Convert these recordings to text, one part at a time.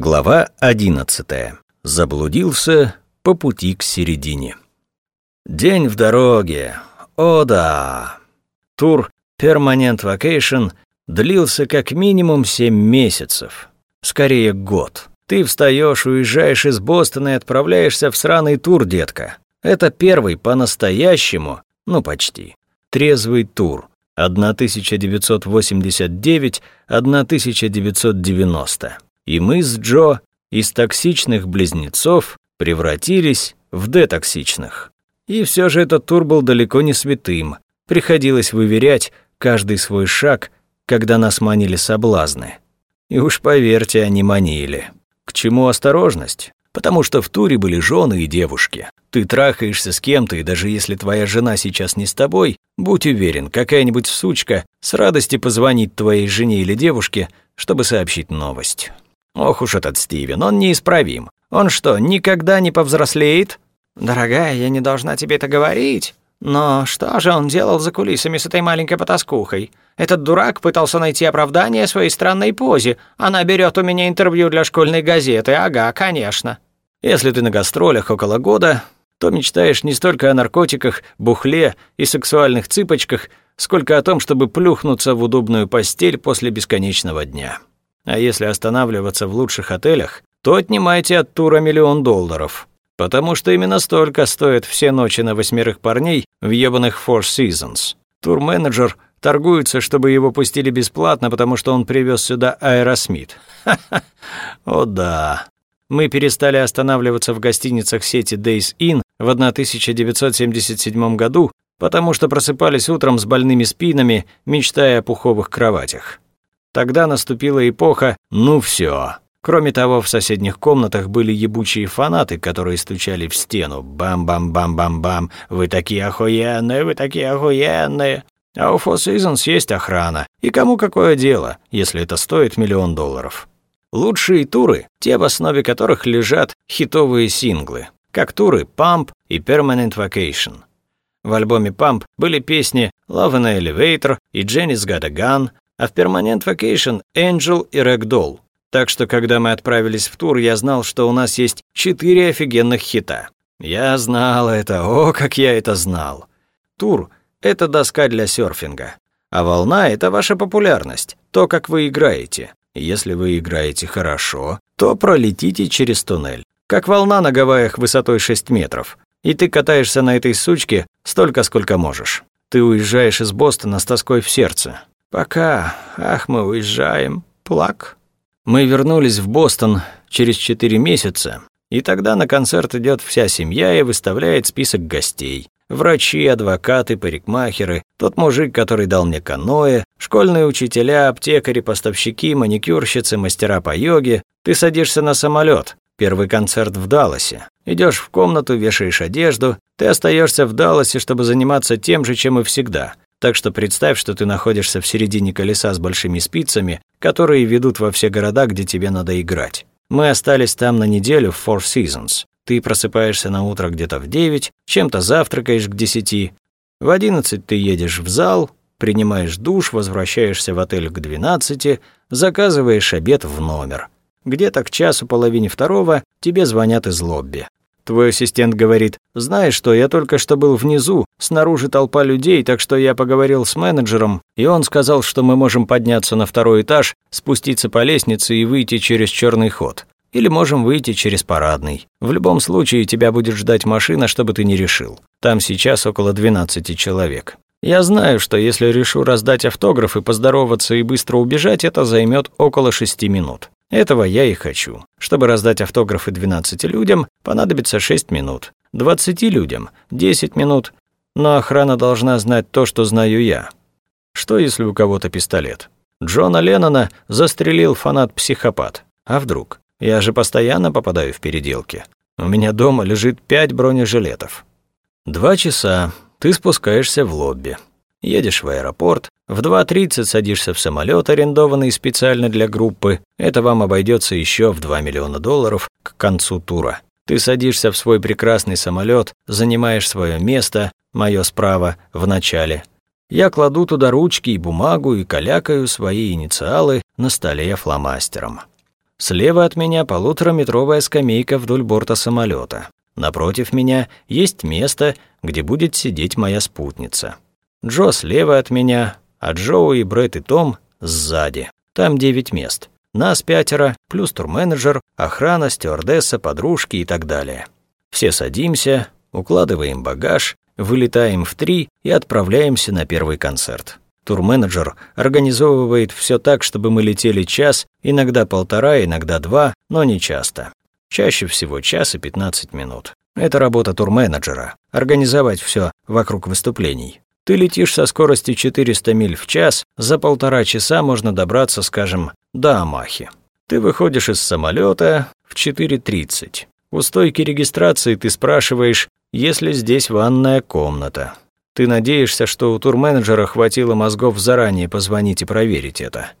Глава 11. Заблудился по пути к середине. День в дороге. О да. Тур Permanent Vacation длился как минимум 7 месяцев. Скорее, год. Ты встаешь, уезжаешь из Бостона и отправляешься в сраный тур, детка. Это первый по-настоящему, ну почти, трезвый тур. 1989-1990 и мы с Джо из токсичных близнецов превратились в детоксичных. И все же этот тур был далеко не святым. Приходилось выверять каждый свой шаг, когда нас манили соблазны. И уж поверьте, они манили. К чему осторожность? Потому что в туре были жены и девушки. Ты трахаешься с кем-то, и даже если твоя жена сейчас не с тобой, будь уверен, какая-нибудь сучка с радостью позвонит твоей жене или девушке, чтобы сообщить новость. Ох уж этот Стивен, он неисправим. Он что, никогда не повзрослеет? Дорогая, я не должна тебе это говорить. Но что же он делал за кулисами с этой маленькой потаскухой? Этот дурак пытался найти оправдание своей странной позе. Она берет у меня интервью для школьной газеты. Ага, конечно. Если ты на гастролях около года, то мечтаешь не столько о наркотиках, бухле и сексуальных цыпочках, сколько о том, чтобы плюхнуться в удобную постель после бесконечного дня. А если останавливаться в лучших отелях, то отнимайте от тура миллион долларов. Потому что именно столько стоят все ночи на восьмерых парней в ебаных Four Seasons. Тур-менеджер торгуется, чтобы его пустили бесплатно, потому что он привез сюда Аэросмит. Ха-ха, о да. Мы перестали останавливаться в гостиницах сети Days Inn в 1977 году, потому что просыпались утром с больными спинами, мечтая о пуховых кроватях. Тогда наступила эпоха «ну все». Кроме того, в соседних комнатах были ебучие фанаты, которые стучали в стену. Бам-бам-бам-бам-бам. Вы такие охуенные, вы такие охуенные. А у Four Seasons есть охрана. И кому какое дело, если это стоит миллион долларов? Лучшие туры, те в основе которых лежат хитовые синглы, как туры Pump и Permanent Vacation. В альбоме Pump были песни Love in Elevator и Jenny's Got a Gun, а в Permanent Vacation Angel и Ragdoll. Так что, когда мы отправились в тур, я знал, что у нас есть четыре офигенных хита. Я знал это, о, как я это знал. Тур — это доска для серфинга. А волна — это ваша популярность, то, как вы играете. Если вы играете хорошо, то пролетите через туннель. Как волна на Гавайях высотой 6 метров. И ты катаешься на этой сучке столько, сколько можешь. Ты уезжаешь из Бостона с тоской в сердце. Пока. Ах, мы уезжаем. Плак. Мы вернулись в Бостон через четыре месяца, и тогда на концерт идет вся семья и выставляет список гостей. Врачи, адвокаты, парикмахеры, тот мужик, который дал мне каноэ, школьные учителя, аптекари, поставщики, маникюрщицы, мастера по йоге. Ты садишься на самолет. Первый концерт в Далласе. Идешь в комнату, вешаешь одежду. Ты остаешься в Далласе, чтобы заниматься тем же, чем и всегда. Так что представь, что ты находишься в середине колеса с большими спицами, которые ведут во все города, где тебе надо играть. Мы остались там на неделю в Four Seasons. Ты просыпаешься на утро где-то в 9, чем-то завтракаешь к 10. В 11 ты едешь в зал, принимаешь душ, возвращаешься в отель к 12, заказываешь обед в номер. Где-то к часу половине второго тебе звонят из лобби. Твой ассистент говорит, знаешь что, я только что был внизу, снаружи толпа людей, так что я поговорил с менеджером, и он сказал, что мы можем подняться на второй этаж, спуститься по лестнице и выйти через черный ход. Или можем выйти через парадный. В любом случае тебя будет ждать машина, чтобы ты не решил. Там сейчас около 12 человек. Я знаю, что если решу раздать автографы, поздороваться и быстро убежать, это займет около шести минут. Этого я и хочу. Чтобы раздать автографы 12 людям, понадобится 6 минут. 20 людям – 10 минут. Но охрана должна знать то, что знаю я. Что, если у кого-то пистолет? Джона Леннона застрелил фанат-психопат. А вдруг? Я же постоянно попадаю в переделки. У меня дома лежит пять бронежилетов. Два часа. Ты спускаешься в лобби. Едешь в аэропорт, в 2.30 садишься в самолет, арендованный специально для группы. Это вам обойдется еще в 2 миллиона долларов к концу тура. Ты садишься в свой прекрасный самолет, занимаешь свое место, мое справа, в начале. Я кладу туда ручки и бумагу и калякаю свои инициалы на столе фломастером. Слева от меня полутораметровая скамейка вдоль борта самолета. Напротив меня есть место, где будет сидеть моя спутница. Джо слева от меня, а Джоу и Брэд и Том сзади. Там девять мест. Нас пятеро, плюс турменеджер, охрана, стюардесса, подружки и так далее. Все садимся, укладываем багаж, вылетаем в три и отправляемся на первый концерт. Турменеджер организовывает все так, чтобы мы летели час, иногда полтора, иногда два, но не часто. Чаще всего час и 15 минут. Это работа турменеджера – организовать все вокруг выступлений. Ты летишь со скоростью 400 миль в час, за полтора часа можно добраться, скажем, до Амахи. Ты выходишь из самолета в 4.30. У стойки регистрации ты спрашиваешь, есть ли здесь ванная комната. Ты надеешься, что у турменеджера хватило мозгов заранее позвонить и проверить это.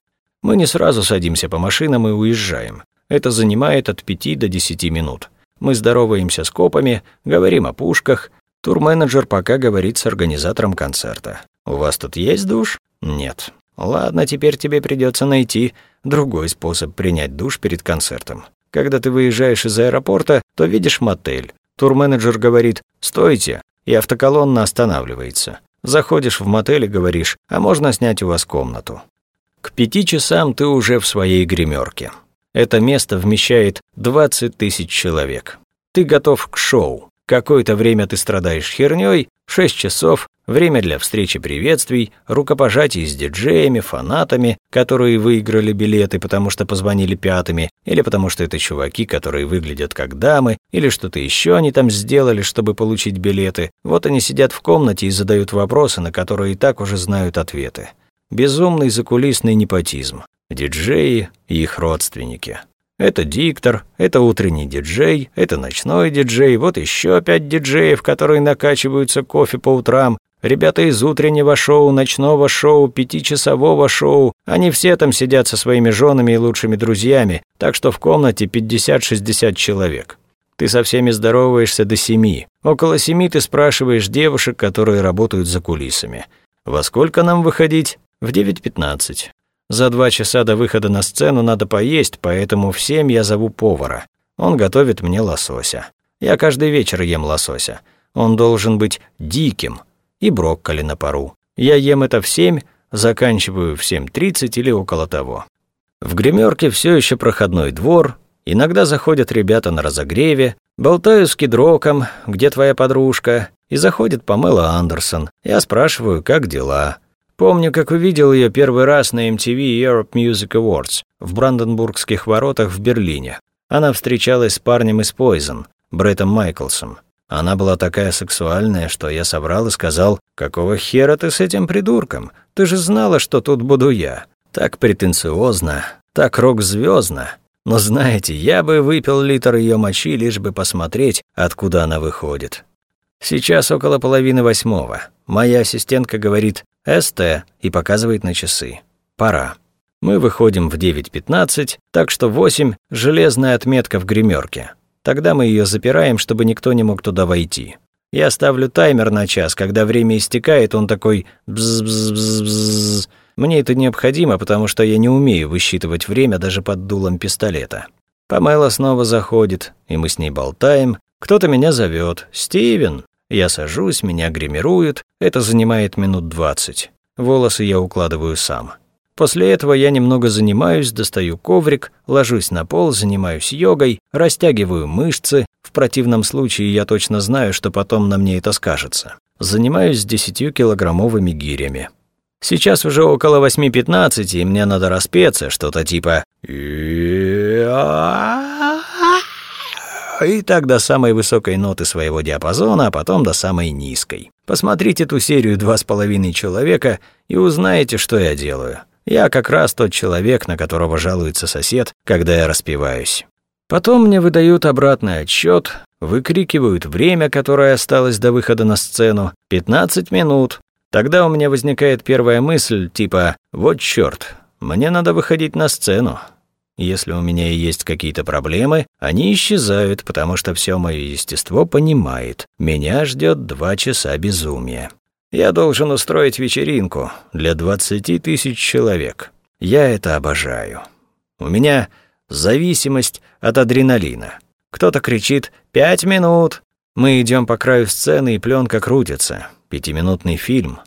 Мы не сразу садимся по машинам и уезжаем. Это занимает от 5 до 10 минут. Мы здороваемся с копами, говорим о пушках. Турменеджер пока говорит с организатором концерта. «У вас тут есть душ?» «Нет». «Ладно, теперь тебе придется найти другой способ принять душ перед концертом. Когда ты выезжаешь из аэропорта, то видишь мотель. Турменеджер говорит «Стойте!» и автоколонна останавливается. Заходишь в мотель и говоришь «А можно снять у вас комнату?» К пяти часам ты уже в своей гримерке. Это место вмещает 20 тысяч человек. Ты готов к шоу. Какое-то время ты страдаешь хернёй, 6 часов, время для встречи приветствий, рукопожатий с диджеями, фанатами, которые выиграли билеты, потому что позвонили пятыми, или потому что это чуваки, которые выглядят как дамы, или что-то еще они там сделали, чтобы получить билеты. Вот они сидят в комнате и задают вопросы, на которые и так уже знают ответы. Безумный закулисный непотизм. Диджеи и их родственники. Это диктор, это утренний диджей, это ночной диджей, вот еще пять диджеев, которые накачиваются кофе по утрам, ребята из утреннего шоу, ночного шоу, пятичасового шоу. Они все там сидят со своими женами и лучшими друзьями, так что в комнате 50-60 человек. Ты со всеми здороваешься до семи. Около семи ты спрашиваешь девушек, которые работают за кулисами. Во сколько нам выходить? В 9.15. За два часа до выхода на сцену надо поесть, поэтому в семь я зову повара. Он готовит мне лосося. Я каждый вечер ем лосося. Он должен быть диким. И брокколи на пару. Я ем это в семь, заканчиваю в 7.30 или около того. В гримерке все еще проходной двор, иногда заходят ребята на разогреве, болтаю с кедроком, где твоя подружка, и заходит Памела Андерсон. Я спрашиваю, как дела. Помню, как увидел ее первый раз на MTV Europe Music Awards в Бранденбургских воротах в Берлине. Она встречалась с парнем из Poison, Бреттом Майклсом. Она была такая сексуальная, что я собрал и сказал, «Какого хера ты с этим придурком? Ты же знала, что тут буду я». Так претенциозно, так рок звездно. Но знаете, я бы выпил литр ее мочи, лишь бы посмотреть, откуда она выходит. Сейчас около половины восьмого. Моя ассистентка говорит «СТ» и показывает на часы. Пора. Мы выходим в 9.15, так что 8 — железная отметка в гримерке. Тогда мы ее запираем, чтобы никто не мог туда войти. Я ставлю таймер на час, когда время истекает, он такой. Мне это необходимо, потому что я не умею высчитывать время даже под дулом пистолета. Памела снова заходит, и мы с ней болтаем. Кто-то меня зовет. «Стивен!» Я сажусь, меня гримируют, это занимает минут двадцать. Волосы я укладываю сам. После этого я немного занимаюсь, достаю коврик, ложусь на пол, занимаюсь йогой, растягиваю мышцы. В противном случае я точно знаю, что потом на мне это скажется. Занимаюсь десятью килограммовыми гирями. Сейчас уже около 8.15, и мне надо распеться, что-то типа и так до самой высокой ноты своего диапазона, а потом до самой низкой. Посмотрите эту серию «Два с половиной человека» и узнаете, что я делаю. Я как раз тот человек, на которого жалуется сосед, когда я распеваюсь. Потом мне выдают обратный отсчет, выкрикивают время, которое осталось до выхода на сцену, 15 минут. Тогда у меня возникает первая мысль, типа «Вот чёрт, мне надо выходить на сцену». Если у меня и есть какие-то проблемы, они исчезают, потому что все мое естество понимает. Меня ждет два часа безумия. Я должен устроить вечеринку для двадцати тысяч человек. Я это обожаю. У меня Зависимость от адреналина. Кто-то кричит «Пять минут!». Мы идем по краю сцены, и пленка крутится. Пятиминутный фильм.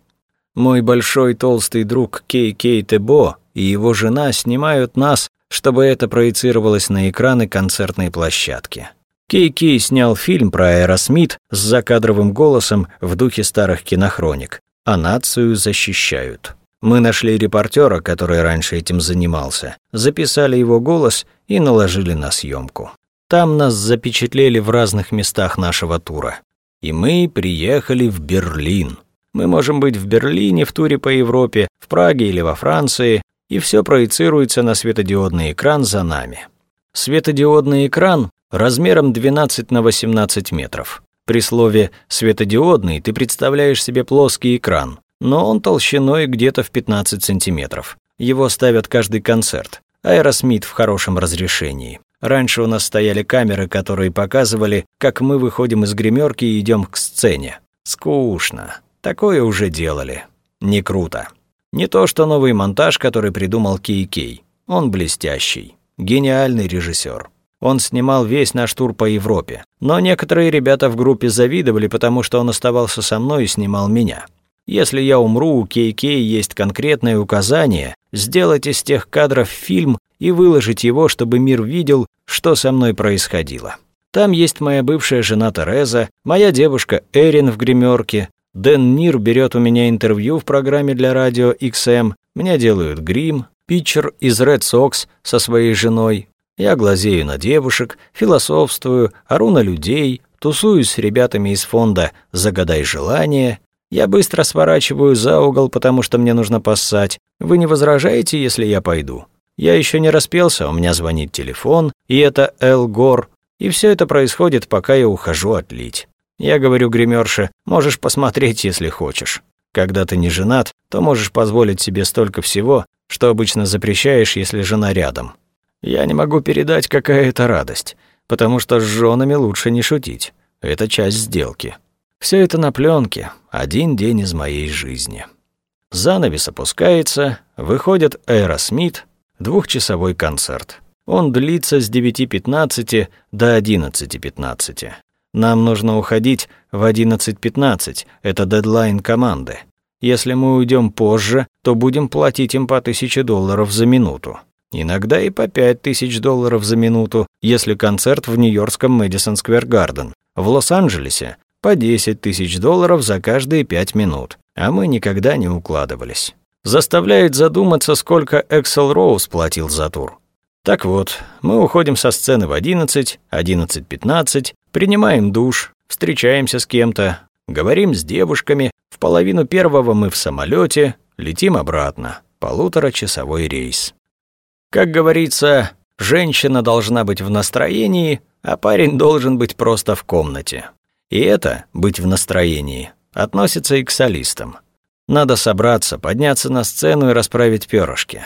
Мой большой толстый друг Кей Кей Тебо и его жена снимают нас, чтобы это проецировалось на экраны концертной площадки. Кей Кей снял фильм про Аэросмит с закадровым голосом в духе старых кинохроник, а нацию защищают. Мы нашли репортера, который раньше этим занимался, записали его голос и наложили на съемку. Там нас запечатлели в разных местах нашего тура. И мы приехали в Берлин. Мы можем быть в Берлине, в туре по Европе, в Праге или во Франции, и все проецируется на светодиодный экран за нами. Светодиодный экран размером 12 на 18 метров. При слове «светодиодный» ты представляешь себе плоский экран, но он толщиной где-то в 15 сантиметров. Его ставят каждый концерт. Аэросмит в хорошем разрешении. Раньше у нас стояли камеры, которые показывали, как мы выходим из гримерки и идем к сцене. Скучно. Такое уже делали. Не круто. Не то, что новый монтаж, который придумал Кей Кей. Он блестящий. Гениальный режиссер. Он снимал весь наш тур по Европе. Но некоторые ребята в группе завидовали, потому что он оставался со мной и снимал меня. Если я умру, у Кей Кей есть конкретное указание сделать из тех кадров фильм и выложить его, чтобы мир видел, что со мной происходило. Там есть моя бывшая жена Тереза, моя девушка Эрин в гримерке, Дэн Нир берет у меня интервью в программе для радио XM, мне делают грим, питчер из Red Sox со своей женой. Я глазею на девушек, философствую, ору на людей, тусуюсь с ребятами из фонда «Загадай желание». Я быстро сворачиваю за угол, потому что мне нужно поссать. Вы не возражаете, если я пойду? Я еще не распелся, у меня звонит телефон, и это Эл Гор, и все это происходит, пока я ухожу отлить. Я говорю гримерше, можешь посмотреть, если хочешь. Когда ты не женат, то можешь позволить себе столько всего, что обычно запрещаешь, если жена рядом. Я не могу передать, какая это радость, потому что с женами лучше не шутить. Это часть сделки. Все это на пленке, один день из моей жизни. Занавес опускается, выходит Аэросмит, двухчасовой концерт. Он длится с 9.15 до 11.15. Нам нужно уходить в 11.15, это дедлайн команды. Если мы уйдем позже, то будем платить им по 1000 долларов за минуту. Иногда и по 5000 долларов за минуту, если концерт в нью-йоркском Мэдисон Сквер Гарден. В Лос-Анджелесе по 10 тысяч долларов за каждые 5 минут, а мы никогда не укладывались. Заставляет задуматься, сколько Эксел Роуз платил за тур. Так вот, мы уходим со сцены в 11, 11.15, принимаем душ, встречаемся с кем-то, говорим с девушками, в половину первого мы в самолете, летим обратно, полуторачасовой рейс. Как говорится, женщина должна быть в настроении, а парень должен быть просто в комнате. И это, быть в настроении, относится и к солистам. Надо собраться, подняться на сцену и расправить перышки.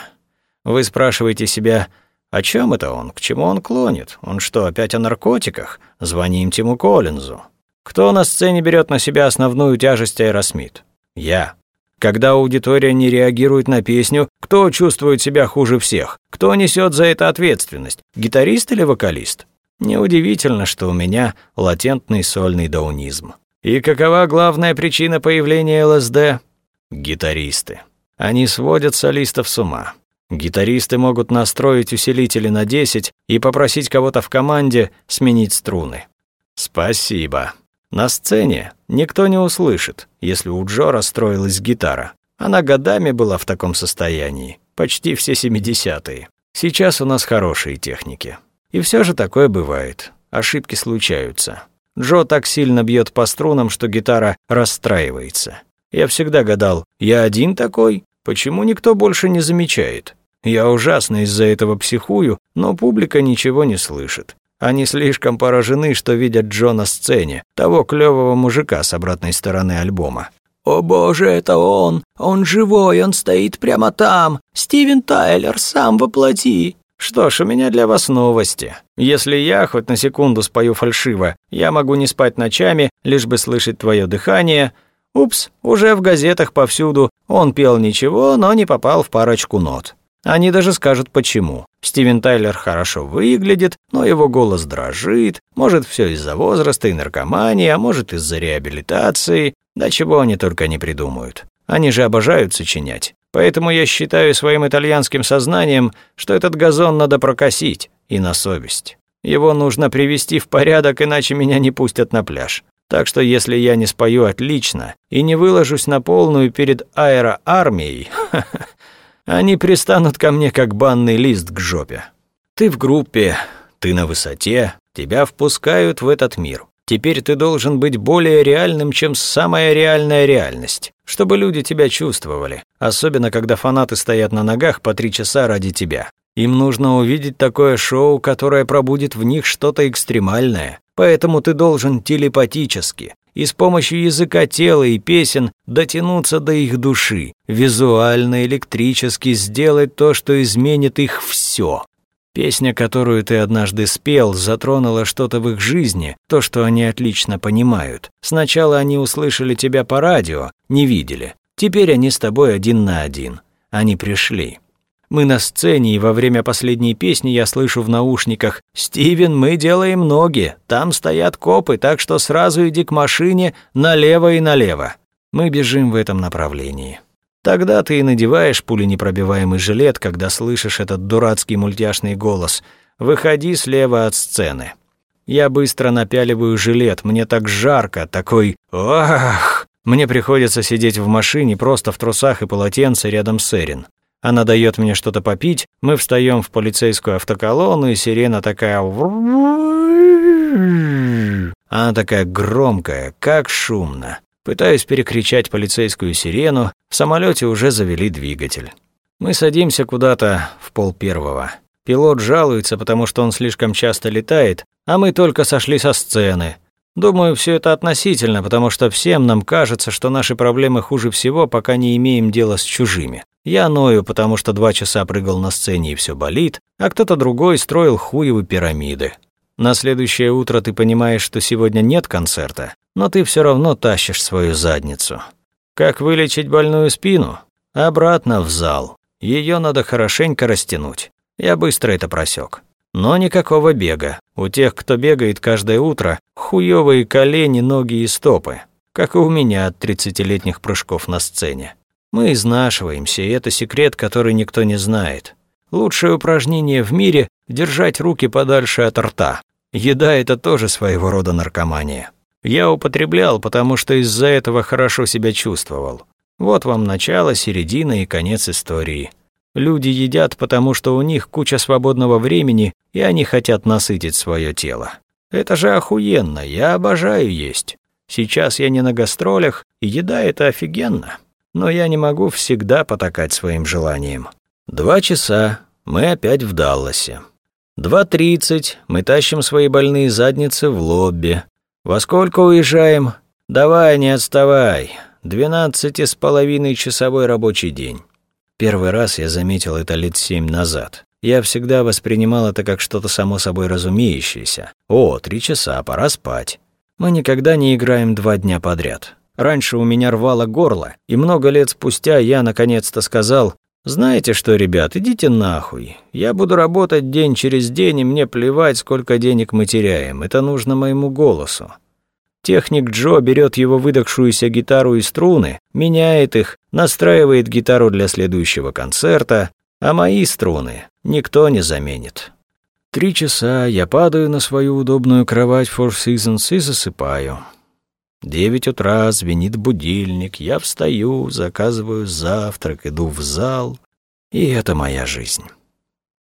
Вы спрашиваете себя, о чем это он? К чему он клонит? Он что, опять о наркотиках? Звоним Тиму Коллинзу. Кто на сцене берет на себя основную тяжесть Аэросмит? Я. Когда аудитория не реагирует на песню, кто чувствует себя хуже всех? Кто несет за это ответственность? Гитарист или вокалист? Неудивительно, что у меня латентный сольный даунизм. И какова главная причина появления ЛСД? Гитаристы. Они сводят солистов с ума. Гитаристы могут настроить усилители на 10 и попросить кого-то в команде сменить струны. Спасибо. На сцене никто не услышит, если у Джо расстроилась гитара. Она годами была в таком состоянии, почти все 70-е. Сейчас у нас хорошие техники. И все же такое бывает. Ошибки случаются. Джо так сильно бьет по струнам, что гитара расстраивается. Я всегда гадал, я один такой? Почему никто больше не замечает? Я ужасно из-за этого психую, но публика ничего не слышит. Они слишком поражены, что видят Джо на сцене, того клёвого мужика с обратной стороны альбома. «О боже, это он! Он живой, он стоит прямо там! Стивен Тайлер, сам воплоти!» Что ж, у меня для вас новости. Если я хоть на секунду спою фальшиво, я могу не спать ночами, лишь бы слышать твое дыхание, Упс, уже в газетах повсюду. Он пел ничего, но не попал в парочку нот. Они даже скажут почему. Стивен Тайлер хорошо выглядит, но его голос дрожит. Может, все из-за возраста и наркомании, а может, из-за реабилитации. Да чего они только не придумают. Они же обожают сочинять. Поэтому я считаю своим итальянским сознанием, что этот газон надо прокосить, и на совесть. Его нужно привести в порядок, иначе меня не пустят на пляж. Так что если я не спою отлично и не выложусь на полную перед аэроармией, Они пристанут ко мне как банный лист к жопе. Ты в группе, ты на высоте, тебя впускают в этот мир. Теперь ты должен быть более реальным, чем самая реальная реальность, чтобы люди тебя чувствовали, особенно когда фанаты стоят на ногах по три часа ради тебя. Им нужно увидеть такое шоу, которое пробудит в них что-то экстремальное, поэтому ты должен телепатически, и с помощью языка тела и песен дотянуться до их души, визуально, электрически сделать то, что изменит их все. Песня, которую ты однажды спел, затронула что-то в их жизни, то, что они отлично понимают. Сначала они услышали тебя по радио, не видели. Теперь они с тобой один на один. Они пришли. Мы на сцене, и во время последней песни я слышу в наушниках «Стивен, мы делаем ноги, там стоят копы, так что сразу иди к машине налево и налево». Мы бежим в этом направлении. Тогда ты и надеваешь пуленепробиваемый жилет, когда слышишь этот дурацкий мультяшный голос «Выходи слева от сцены». Я быстро напяливаю жилет, мне так жарко, такой «Ах!» Мне приходится сидеть в машине просто в трусах и полотенце рядом с Эрин. Она дает мне что-то попить, мы встаем в полицейскую автоколонну, и сирена такая... Она такая громкая, как шумно. Пытаюсь перекричать полицейскую сирену, в самолете уже завели двигатель. Мы садимся куда-то в пол первого. Пилот жалуется, потому что он слишком часто летает, а мы только сошли со сцены. Думаю, все это относительно, потому что всем нам кажется, что наши проблемы хуже всего, пока не имеем дела с чужими. Я ною, потому что два часа прыгал на сцене и все болит, а кто-то другой строил хуевы пирамиды. На следующее утро ты понимаешь, что сегодня нет концерта, но ты все равно тащишь свою задницу. Как вылечить больную спину? Обратно в зал. Ее надо хорошенько растянуть. Я быстро это просек. Но никакого бега. У тех, кто бегает каждое утро, хуёвые колени, ноги и стопы. Как и у меня от 30-летних прыжков на сцене. Мы изнашиваемся, и это секрет, который никто не знает. Лучшее упражнение в мире – держать руки подальше от рта. Еда – это тоже своего рода наркомания. Я употреблял, потому что из-за этого хорошо себя чувствовал. Вот вам начало, середина и конец истории. Люди едят, потому что у них куча свободного времени, и они хотят насытить свое тело. Это же охуенно, я обожаю есть. Сейчас я не на гастролях, и еда – это офигенно но я не могу всегда потакать своим желаниям. Два часа, мы опять в Далласе. Два тридцать, мы тащим свои больные задницы в лобби. Во сколько уезжаем? Давай, не отставай. Двенадцати с половиной часовой рабочий день. Первый раз я заметил это лет семь назад. Я всегда воспринимал это как что-то само собой разумеющееся. О, три часа, пора спать. Мы никогда не играем два дня подряд. Раньше у меня рвало горло, и много лет спустя я наконец-то сказал, «Знаете что, ребят, идите нахуй. Я буду работать день через день, и мне плевать, сколько денег мы теряем. Это нужно моему голосу». Техник Джо берет его выдохшуюся гитару и струны, меняет их, настраивает гитару для следующего концерта, а мои струны никто не заменит. Три часа я падаю на свою удобную кровать Four Seasons и засыпаю. Девять утра, звенит будильник, я встаю, заказываю завтрак, иду в зал, и это моя жизнь.